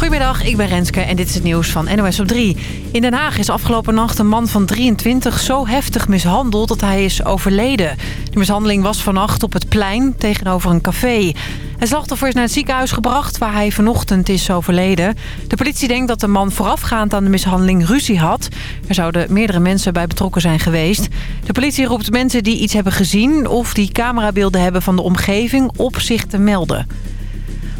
Goedemiddag, ik ben Renske en dit is het nieuws van NOS op 3. In Den Haag is afgelopen nacht een man van 23 zo heftig mishandeld dat hij is overleden. De mishandeling was vannacht op het plein tegenover een café. Het slachtoffer is naar het ziekenhuis gebracht waar hij vanochtend is overleden. De politie denkt dat de man voorafgaand aan de mishandeling ruzie had. Er zouden meerdere mensen bij betrokken zijn geweest. De politie roept mensen die iets hebben gezien of die camerabeelden hebben van de omgeving op zich te melden.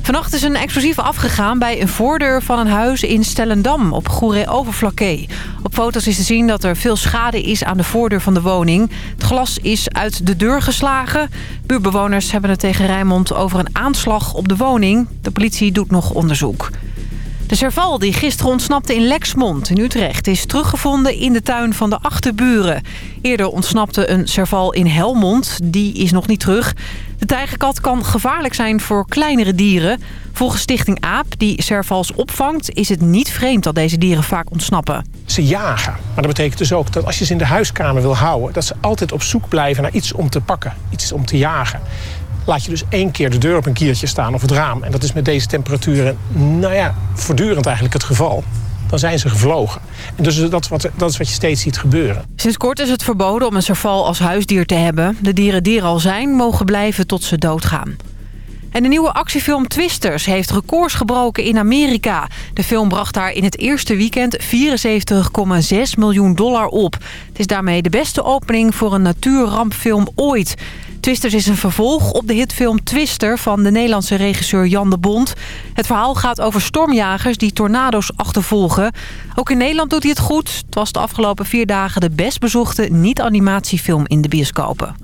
Vannacht is een explosief afgegaan bij een voordeur van een huis in Stellendam op Goeree-Overflakkee. Op foto's is te zien dat er veel schade is aan de voordeur van de woning. Het glas is uit de deur geslagen. Buurbewoners hebben het tegen Rijnmond over een aanslag op de woning. De politie doet nog onderzoek. De serval die gisteren ontsnapte in Lexmond in Utrecht... is teruggevonden in de tuin van de achterburen. Eerder ontsnapte een serval in Helmond. Die is nog niet terug. De tijgerkat kan gevaarlijk zijn voor kleinere dieren. Volgens Stichting AAP, die servals opvangt... is het niet vreemd dat deze dieren vaak ontsnappen. Ze jagen. Maar dat betekent dus ook dat als je ze in de huiskamer wil houden... dat ze altijd op zoek blijven naar iets om te pakken. Iets om te jagen laat je dus één keer de deur op een kiertje staan of het raam. En dat is met deze temperaturen, nou ja, voortdurend eigenlijk het geval. Dan zijn ze gevlogen. En dus dat, wat, dat is wat je steeds ziet gebeuren. Sinds kort is het verboden om een serval als huisdier te hebben. De dieren die er al zijn, mogen blijven tot ze doodgaan. En de nieuwe actiefilm Twisters heeft records gebroken in Amerika. De film bracht daar in het eerste weekend 74,6 miljoen dollar op. Het is daarmee de beste opening voor een natuurrampfilm ooit. Twisters is een vervolg op de hitfilm Twister van de Nederlandse regisseur Jan de Bond. Het verhaal gaat over stormjagers die tornado's achtervolgen. Ook in Nederland doet hij het goed. Het was de afgelopen vier dagen de best bezochte niet-animatiefilm in de bioscopen.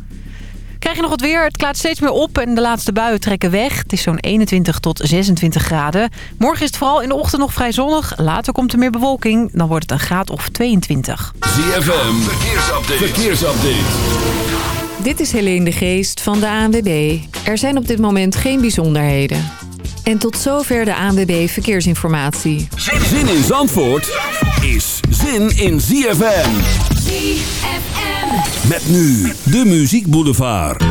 Krijg je nog wat weer? Het klaart steeds meer op en de laatste buien trekken weg. Het is zo'n 21 tot 26 graden. Morgen is het vooral in de ochtend nog vrij zonnig. Later komt er meer bewolking. Dan wordt het een graad of 22. ZFM, verkeersupdate. verkeersupdate. Dit is Helene de Geest van de ANWB. Er zijn op dit moment geen bijzonderheden. En tot zover de ANWB Verkeersinformatie. Zin in Zandvoort is zin in ZFM. ZFM. Met nu de Muziek Boulevard.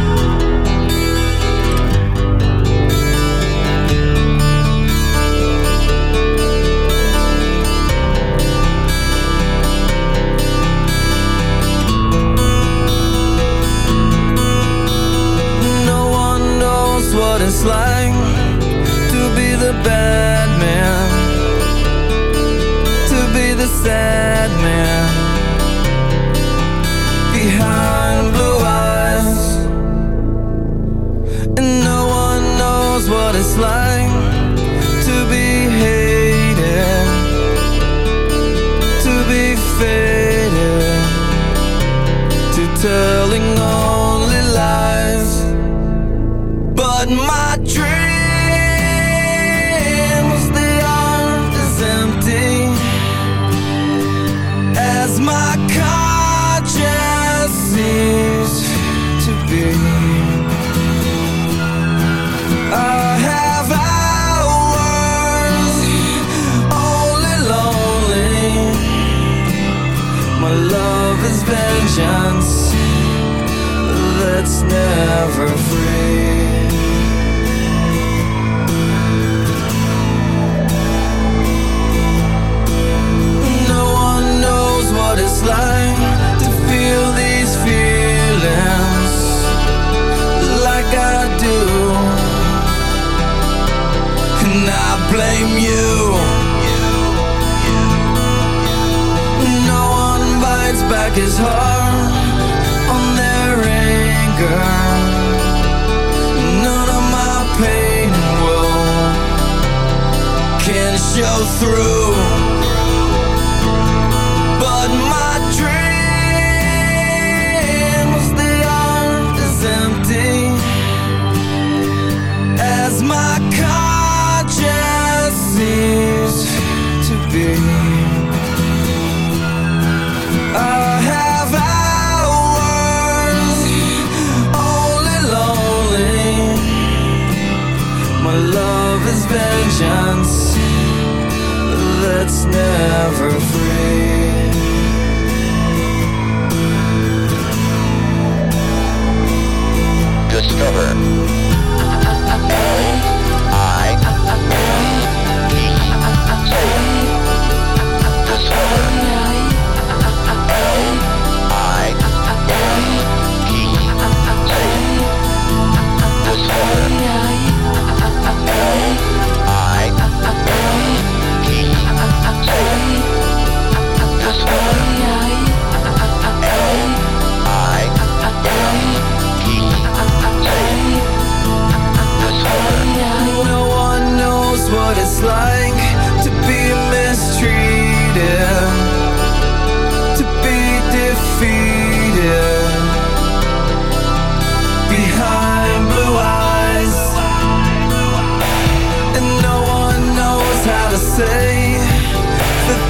It's like to be the bad man, to be the sad man. Behind blue eyes, and no one knows what it's like Never free.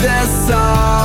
that's song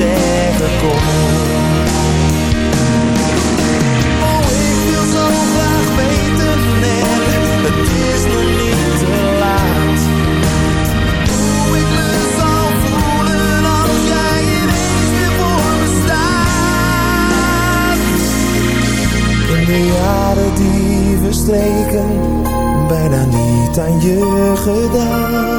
Oh, ik wil zo graag weten en het is nog niet te laat. Hoe ik me zal voelen als jij ineens weer voor me staat. In de jaren die verstreken, bijna niet aan je gedacht.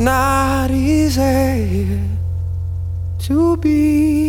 Not easy to be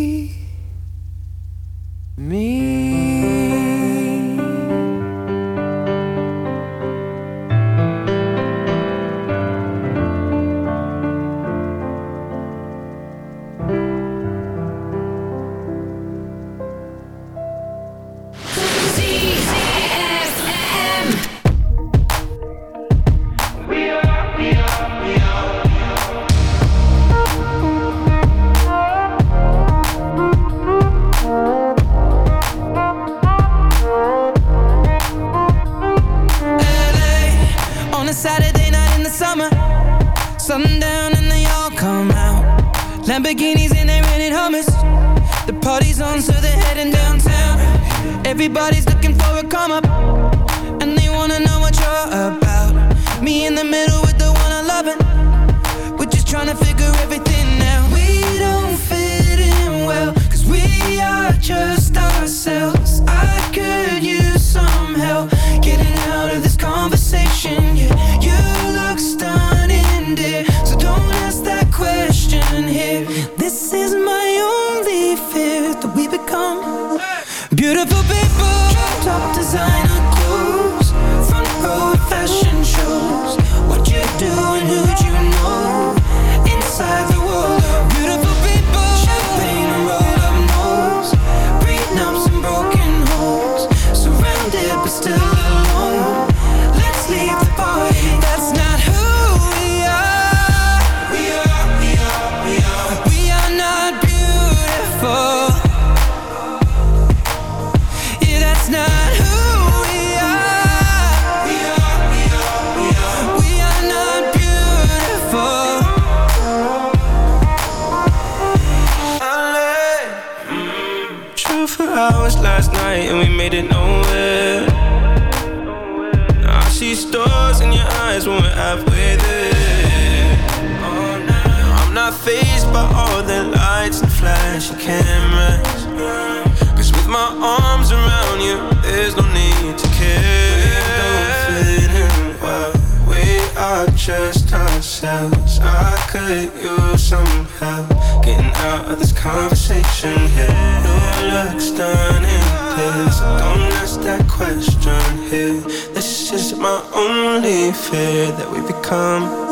only fear that we become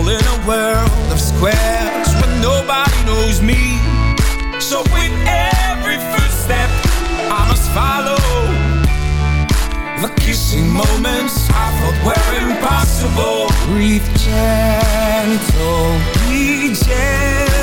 in a world of squares where nobody knows me. So with every footstep, I must follow. The kissing moments I thought were impossible. Breathe gentle, be gentle.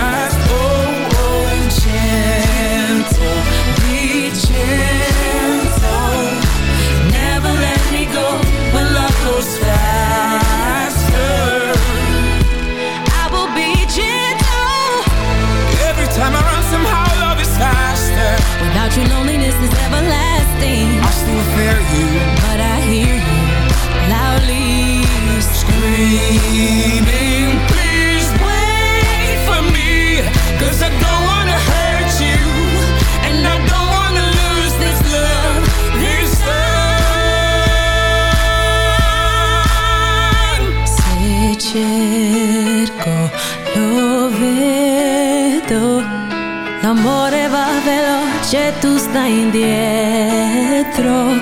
Everlasting. I still fear you. But I hear you loudly Screaming, please wait for me. Cause I don't veloce, tu stai indietro.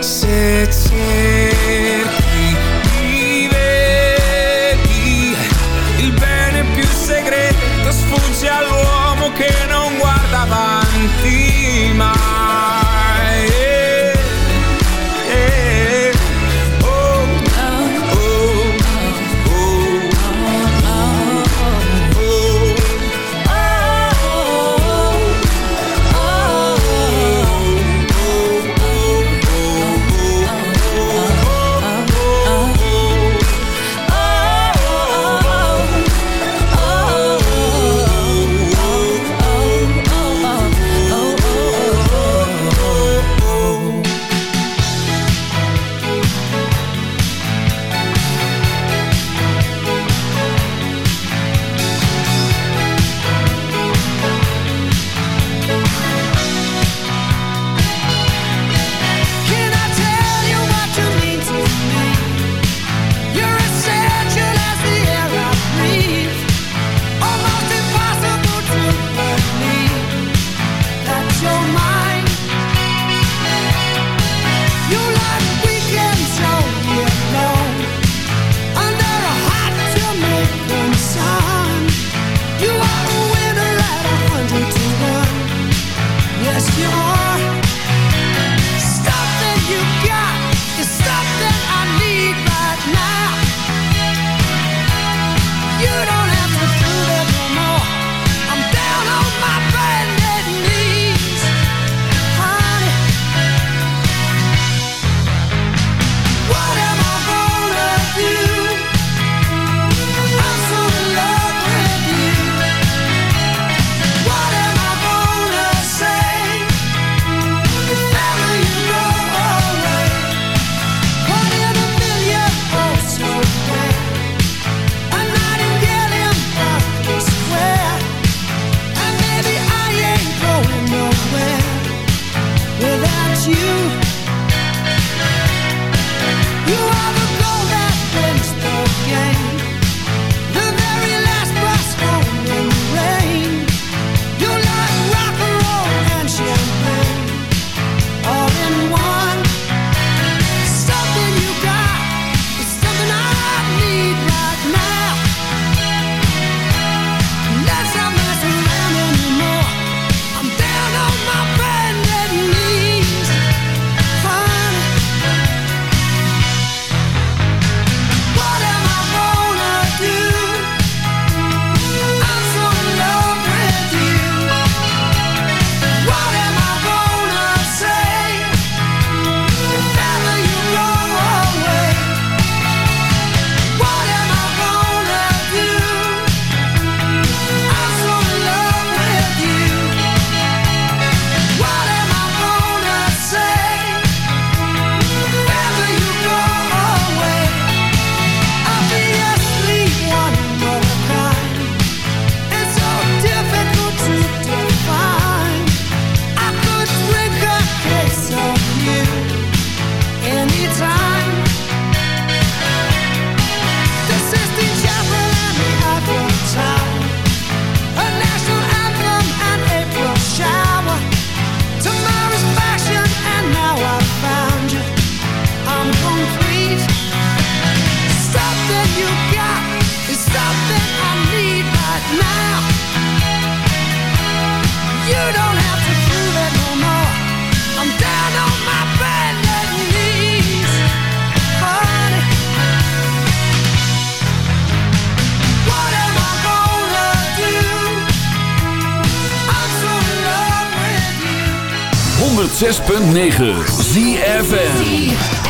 106.9 ZFN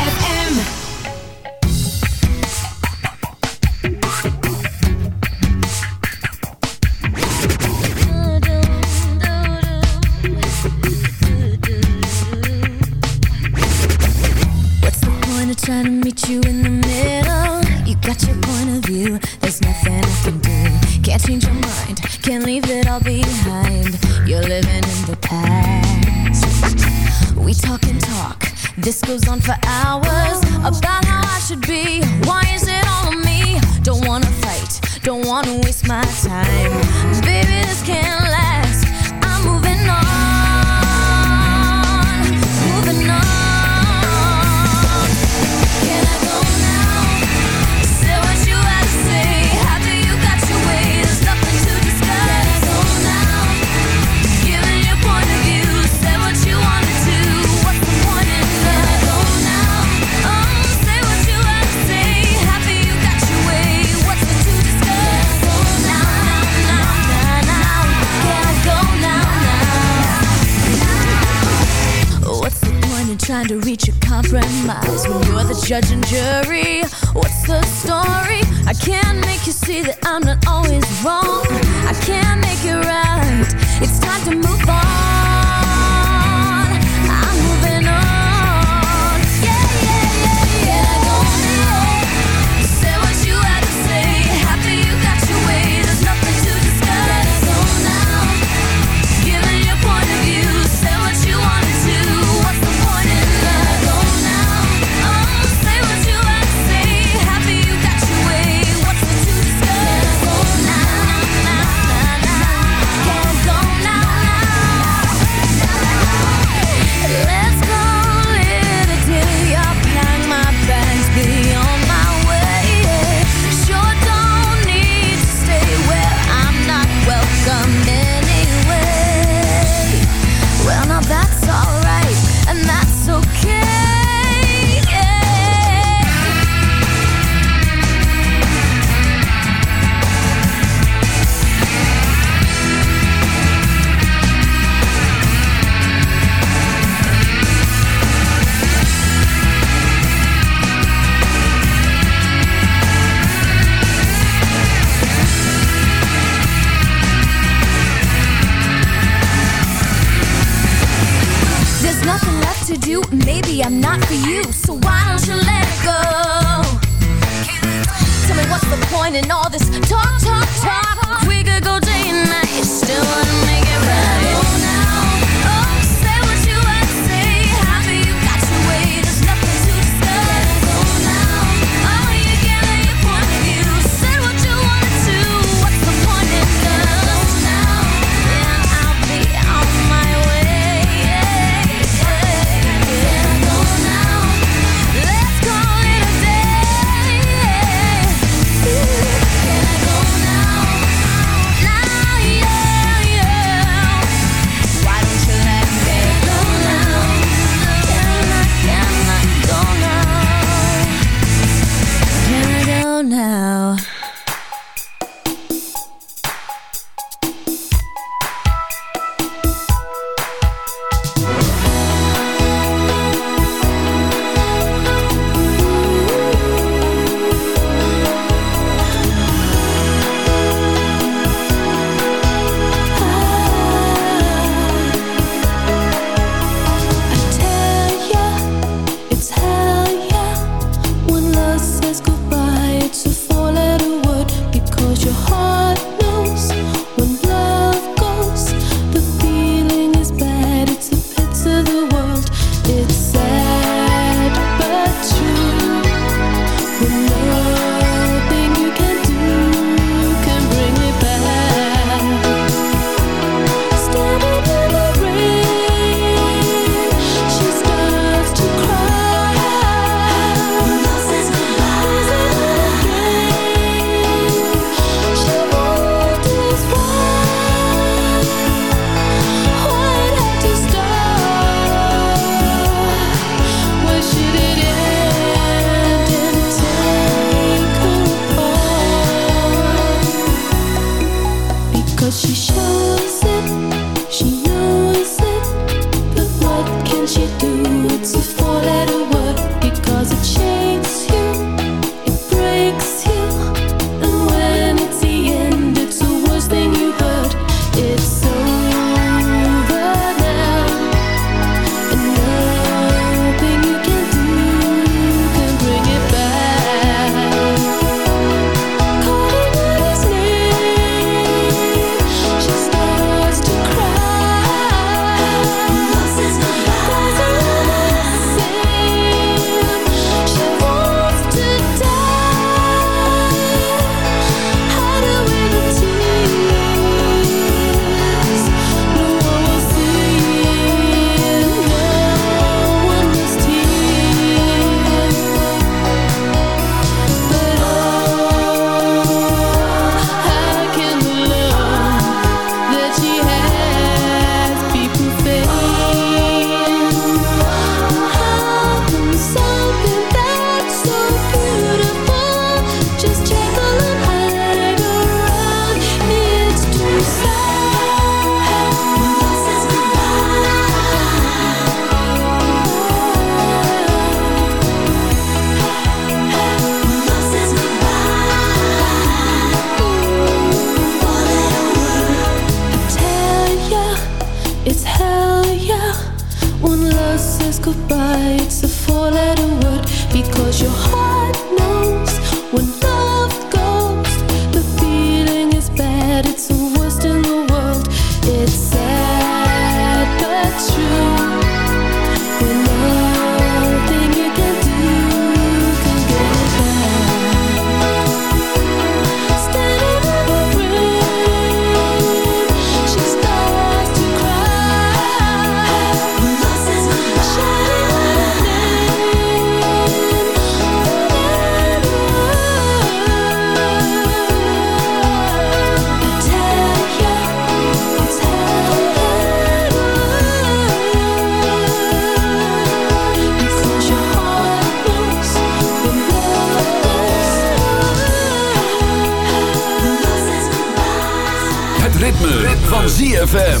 ritme, ritme. van ZFM.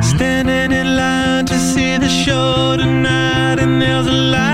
Standing in line to see the show tonight and there's a light